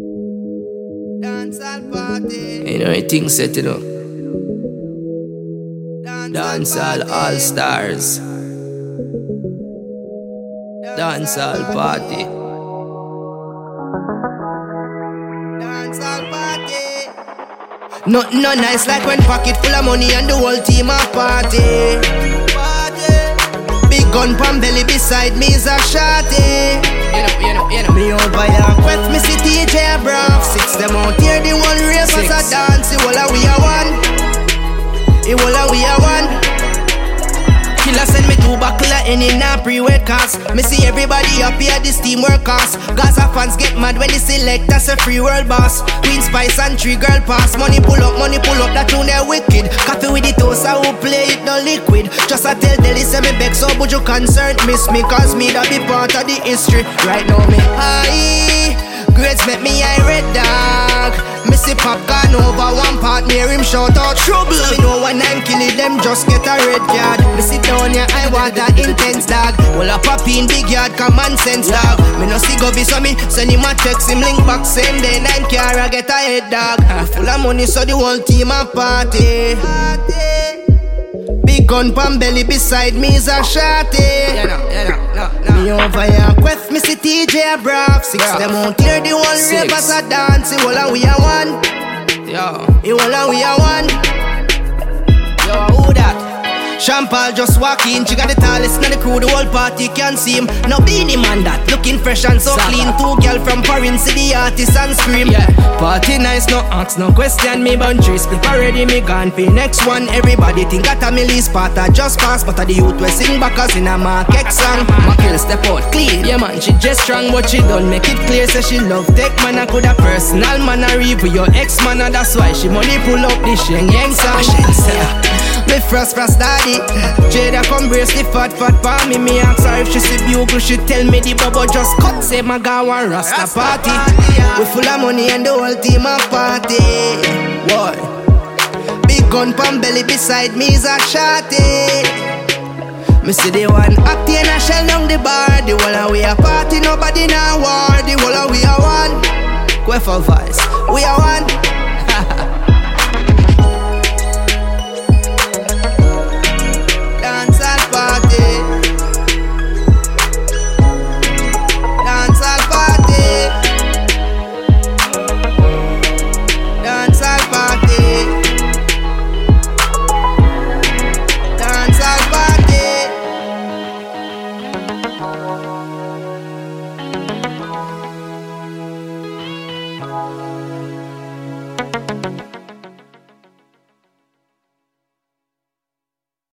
Dancehall party. You know, everything set, you know. Dancehall All Stars. Dancehall Party. Dancehall party. Nothing no nice like when pocket full of money and the whole team a party. Gun pan belly beside me is a shotty. Eh. You know, you know, you know. Me over here quest me TJ Brown Six them out here the one rape as a dance a we a na Me see everybody up here this team work cast Gaza fans get mad when they select us a free world boss. Queen Spice and three girl pass. Money pull up, money pull up, that tune they wicked. Coffee with the toast, I will play it no liquid. Just I tell Deli say me back, so would you concern miss me Cause me that be part of the history. Right now me high Grades make me red dog. Me see Popcaan over one part Near him shout out trouble. Me know when I'm killing them just get a red card. Me sit down here I want that intense dog. Well a pop in big yard common sense dog. Me no see go be so me Send him a text him link back send then I'm car I get a head dog. Me full of money so the whole team a party. Big gun pan belly beside me is a shotty You know, you know, no, no. Me over here quest me see TJ Braff Six Yeah. them out here the one Six. rape as a dance The whole a we a one Yo, The whole a we a one yo, who that? Champal just walk in, she got the tallest in the crew, the whole party can see him. No Beenie Man that, looking fresh and so clean. Two girl from foreign city artist and scream. Yeah. Party nice, no ask, no question. Me boundary split already, me gone for next one. Everybody think that a Millie's part I just pass, but a the youth we sing back as in a market song. My kill step out clean, yeah man, she just strong, but she don't make it clear. Say she love take man, I could a personal man, I reap with your ex man, and that's why she money pull up the sheng yang song. Me frost frost daddy Jada come brace the fat fat pa me. Me ask her if she see bugle She tell me the bubble just cut. Say my guy want rasta party We full of money and the whole team a party. Boy Big gun pan belly beside me is a shotty me see the one acting and shell down the bar. The whole we a party, nobody now war. The whole we a one. For vice, we a one party.